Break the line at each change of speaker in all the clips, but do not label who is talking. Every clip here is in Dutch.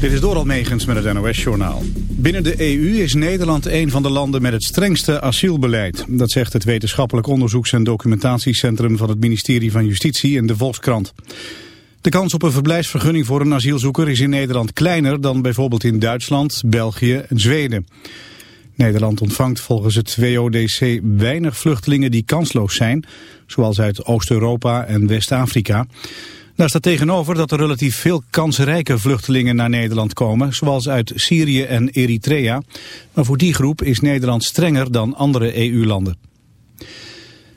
Dit is Doral Megens met het NOS-journaal. Binnen de EU is Nederland een van de landen met het strengste asielbeleid. Dat zegt het wetenschappelijk onderzoeks- en documentatiecentrum van het ministerie van Justitie in de Volkskrant. De kans op een verblijfsvergunning voor een asielzoeker is in Nederland kleiner dan bijvoorbeeld in Duitsland, België en Zweden. Nederland ontvangt volgens het WODC weinig vluchtelingen die kansloos zijn, zoals uit Oost-Europa en West-Afrika. Daar staat tegenover dat er relatief veel kansrijke vluchtelingen naar Nederland komen, zoals uit Syrië en Eritrea. Maar voor die groep is Nederland strenger dan andere EU-landen.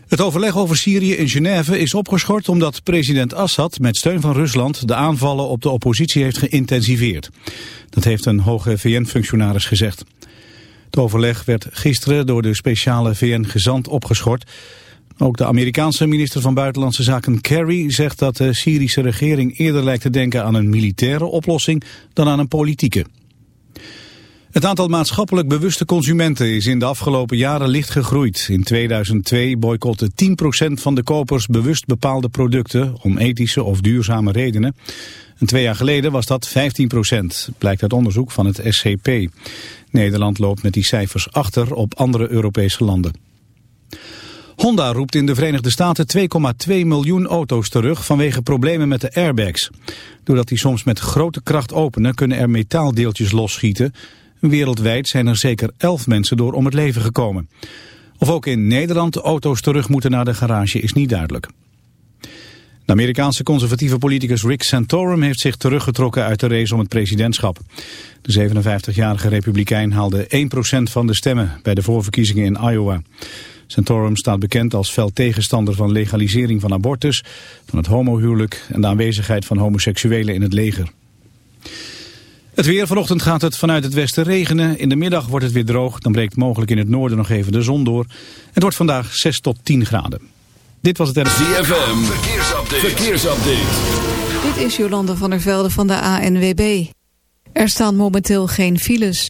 Het overleg over Syrië in Genève is opgeschort omdat president Assad met steun van Rusland de aanvallen op de oppositie heeft geïntensiveerd. Dat heeft een hoge VN-functionaris gezegd. Het overleg werd gisteren door de speciale VN-gezant opgeschort. Ook de Amerikaanse minister van Buitenlandse Zaken Kerry zegt dat de Syrische regering eerder lijkt te denken aan een militaire oplossing dan aan een politieke. Het aantal maatschappelijk bewuste consumenten is in de afgelopen jaren licht gegroeid. In 2002 boycotte 10% van de kopers bewust bepaalde producten om ethische of duurzame redenen. En twee jaar geleden was dat 15%, blijkt uit onderzoek van het SCP. Nederland loopt met die cijfers achter op andere Europese landen. Honda roept in de Verenigde Staten 2,2 miljoen auto's terug vanwege problemen met de airbags. Doordat die soms met grote kracht openen kunnen er metaaldeeltjes losschieten. Wereldwijd zijn er zeker 11 mensen door om het leven gekomen. Of ook in Nederland auto's terug moeten naar de garage is niet duidelijk. De Amerikaanse conservatieve politicus Rick Santorum heeft zich teruggetrokken uit de race om het presidentschap. De 57-jarige republikein haalde 1% van de stemmen bij de voorverkiezingen in Iowa. Santorum staat bekend als fel tegenstander van legalisering van abortus, van het homohuwelijk en de aanwezigheid van homoseksuelen in het leger. Het weer, vanochtend gaat het vanuit het westen regenen. In de middag wordt het weer droog, dan breekt mogelijk in het noorden nog even de zon door. Het wordt vandaag 6 tot 10 graden. Dit was het
ZFM, verkeersupdate. verkeersupdate.
Dit is Jolande van der Velde van de ANWB. Er staan momenteel geen files.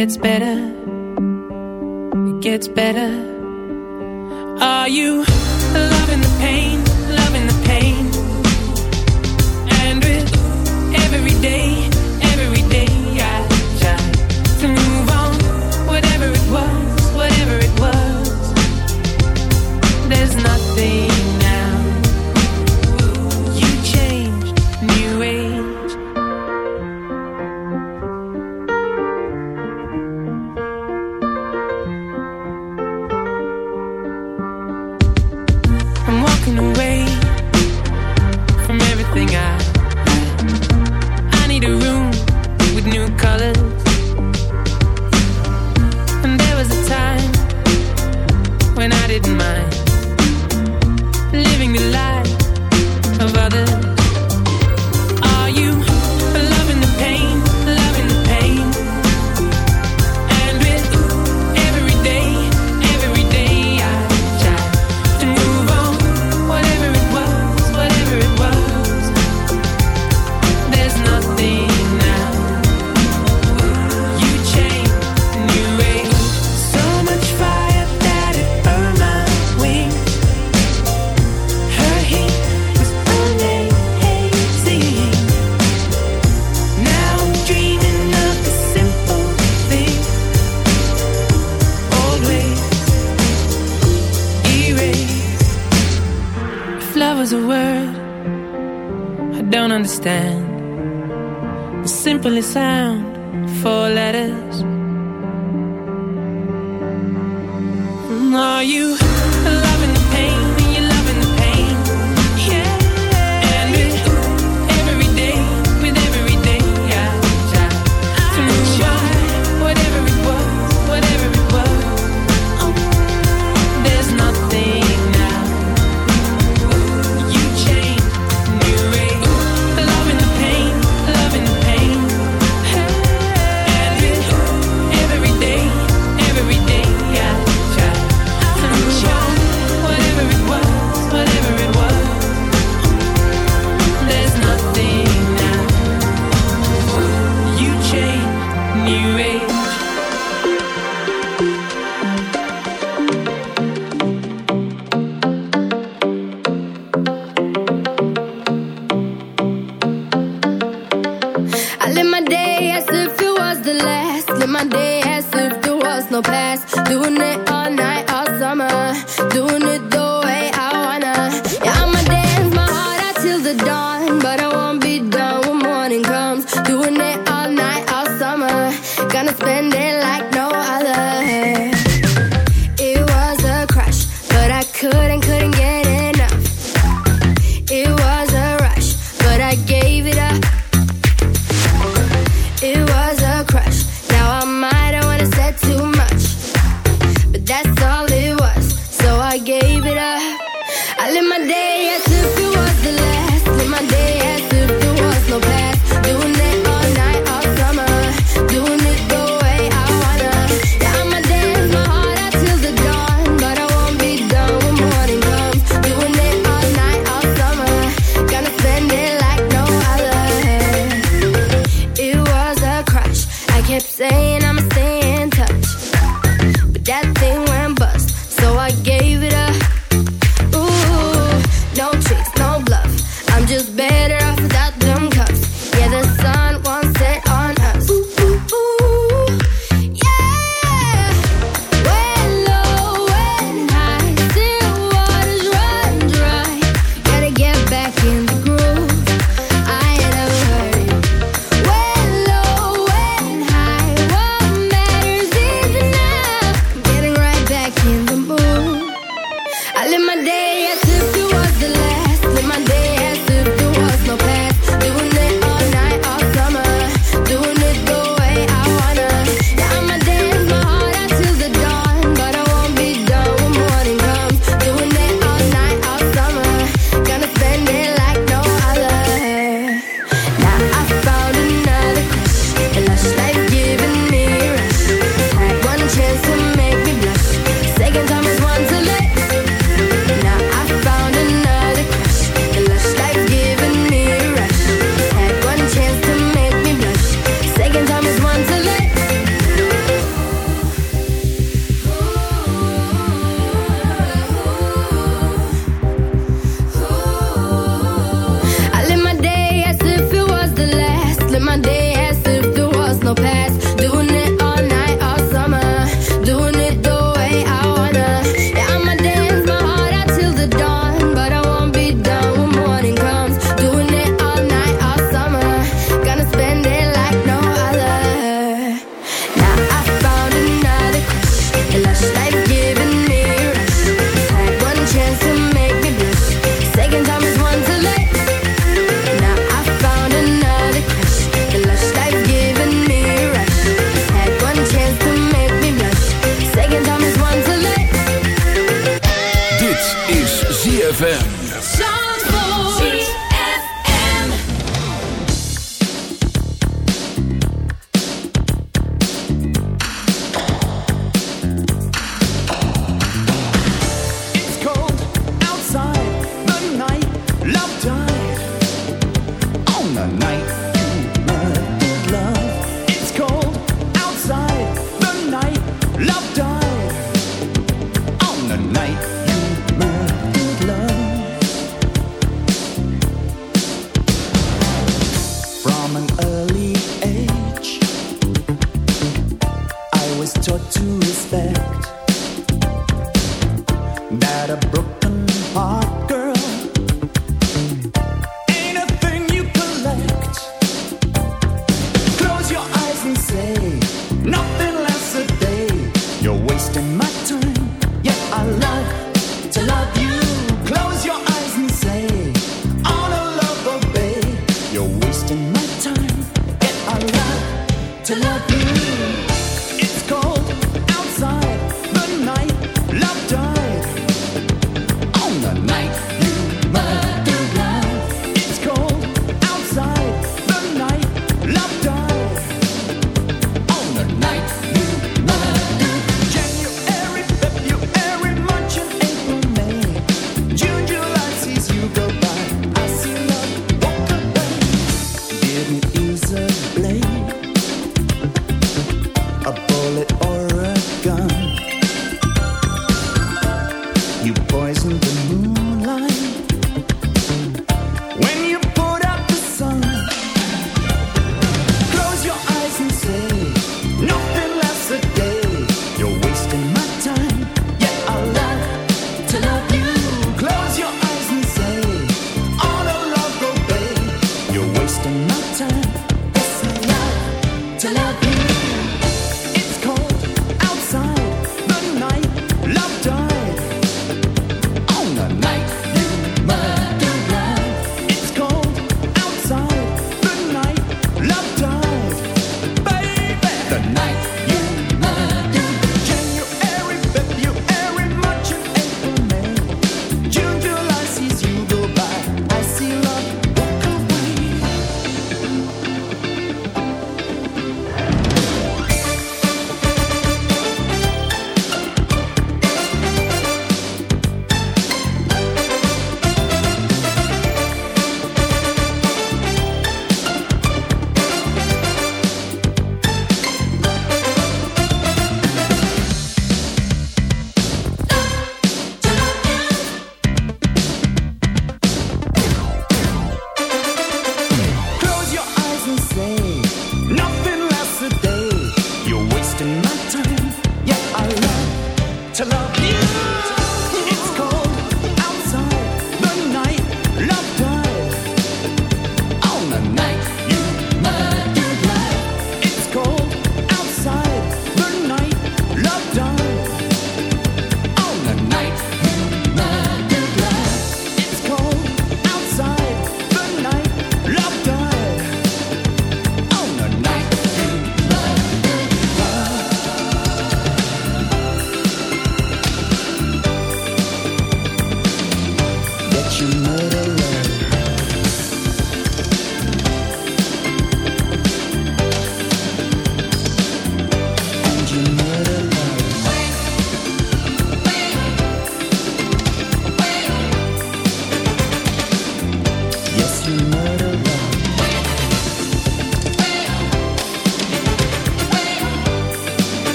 gets better. It gets better. Are you loving the pain? Loving the pain. And with every day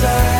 side.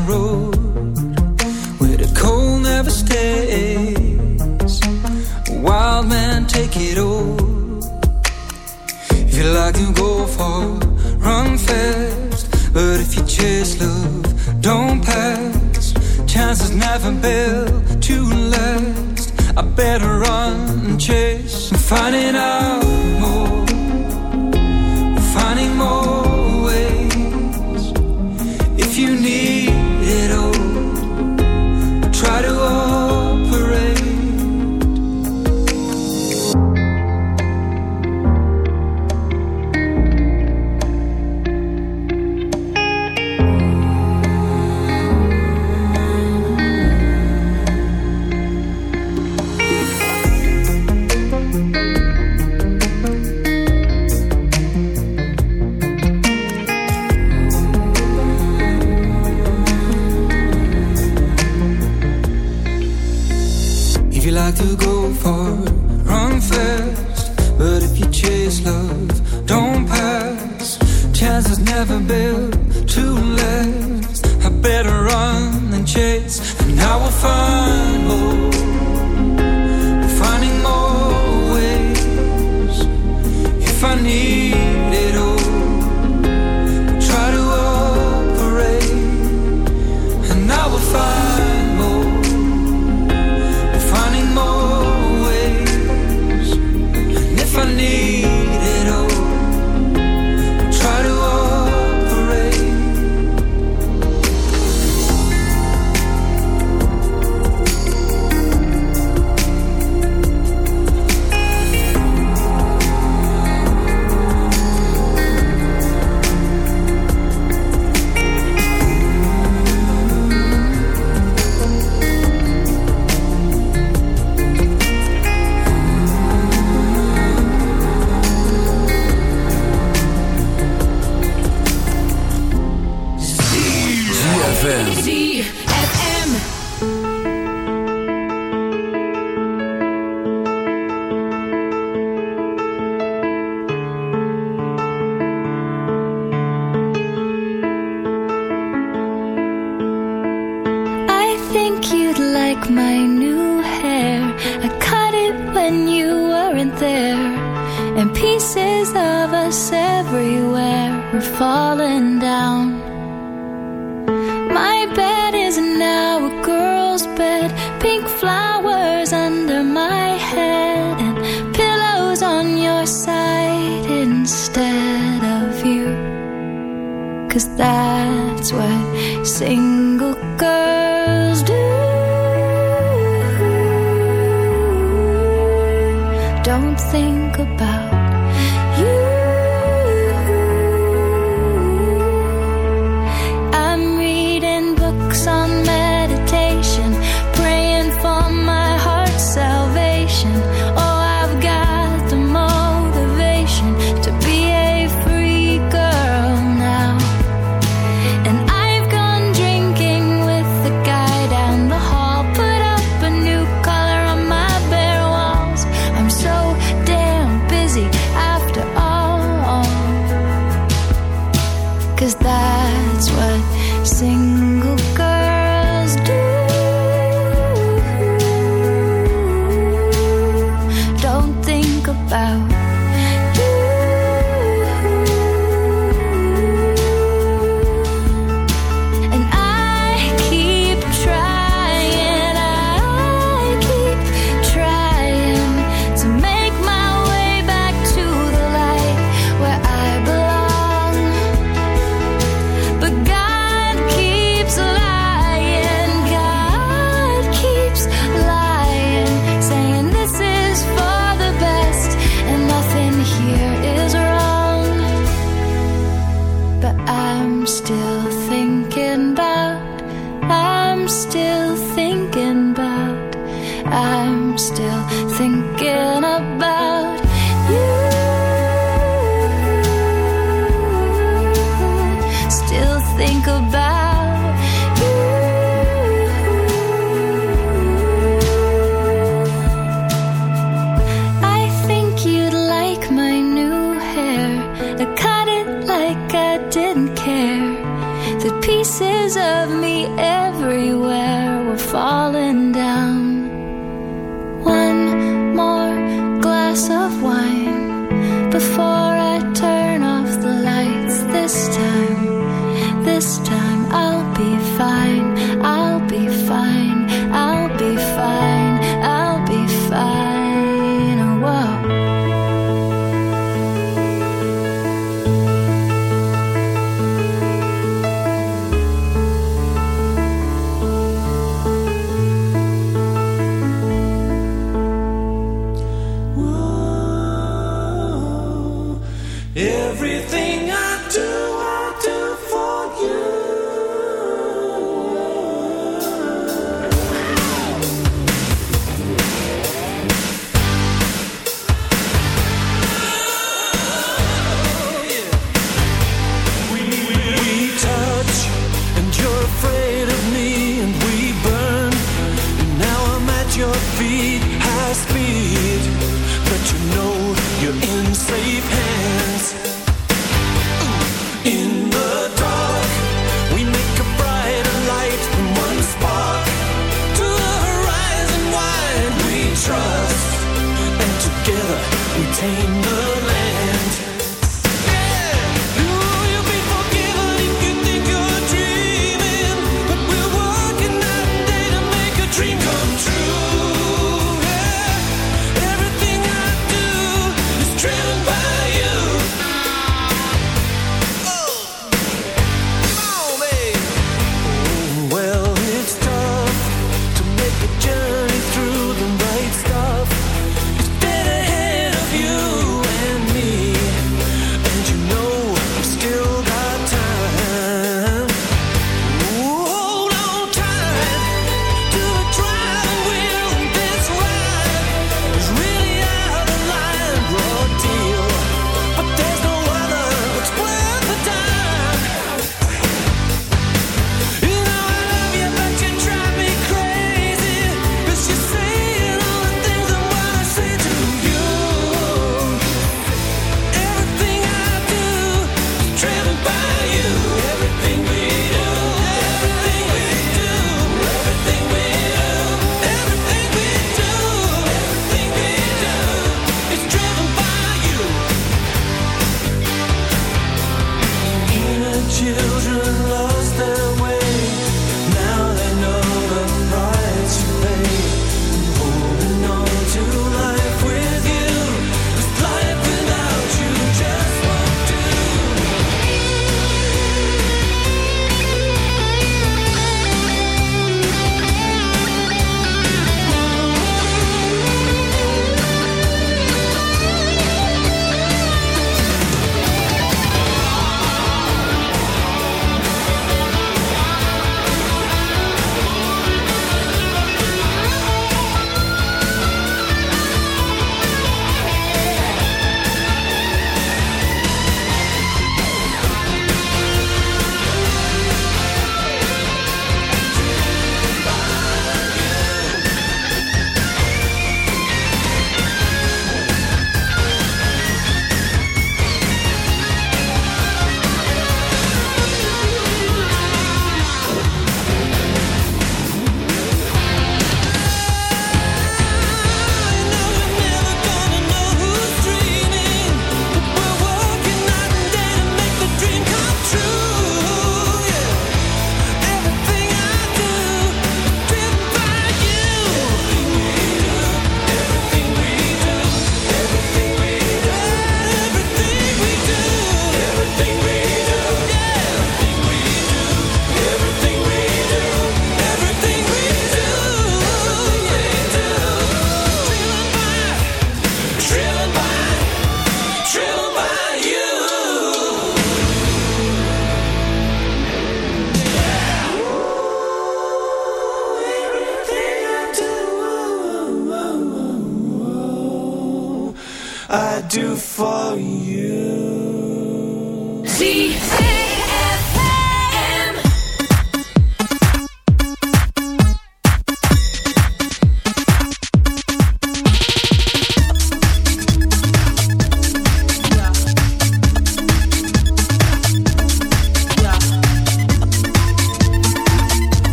road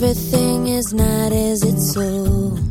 everything is not as
it's sold.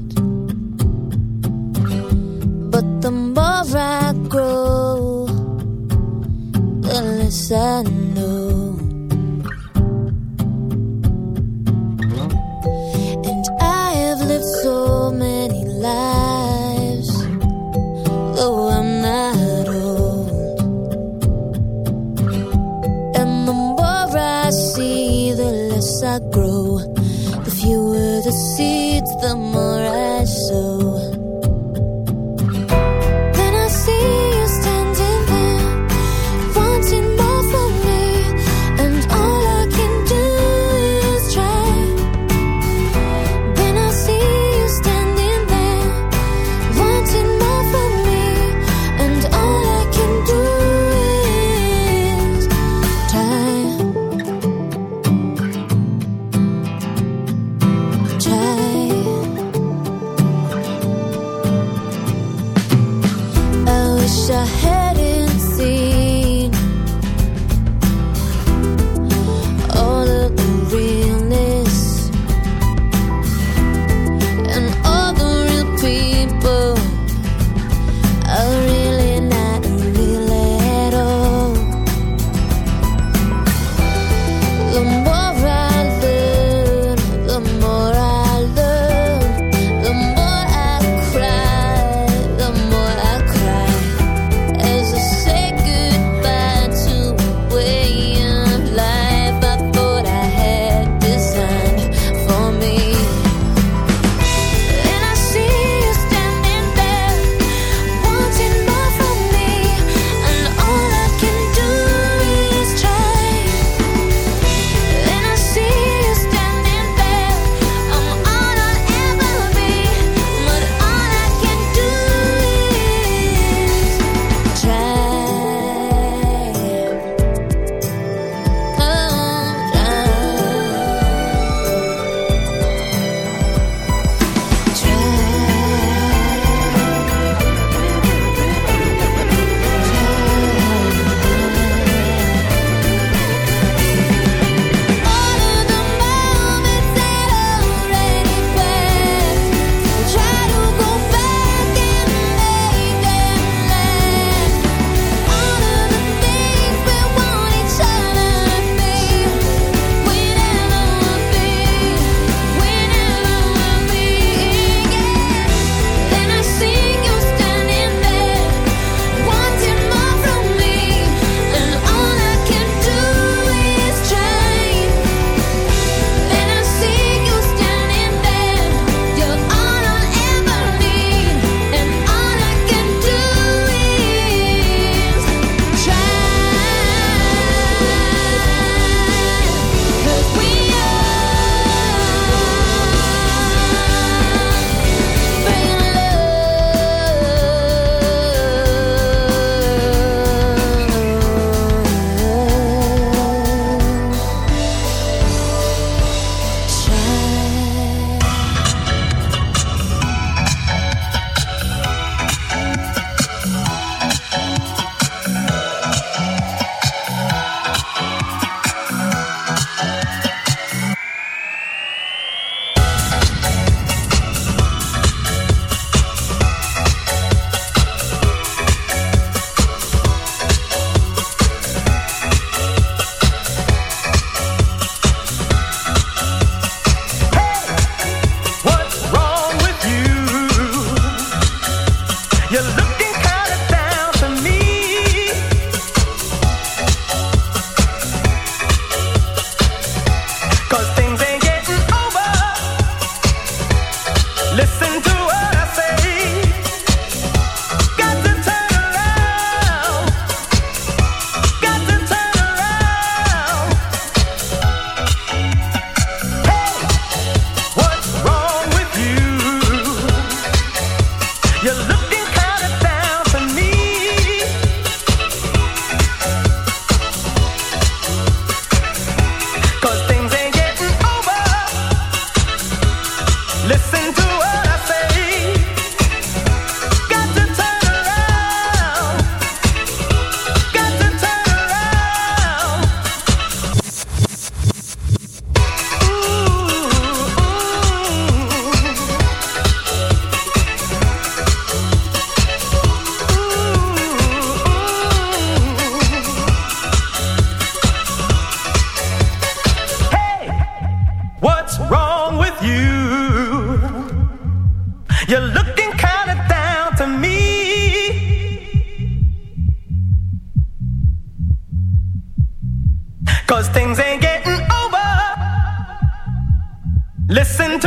Listen to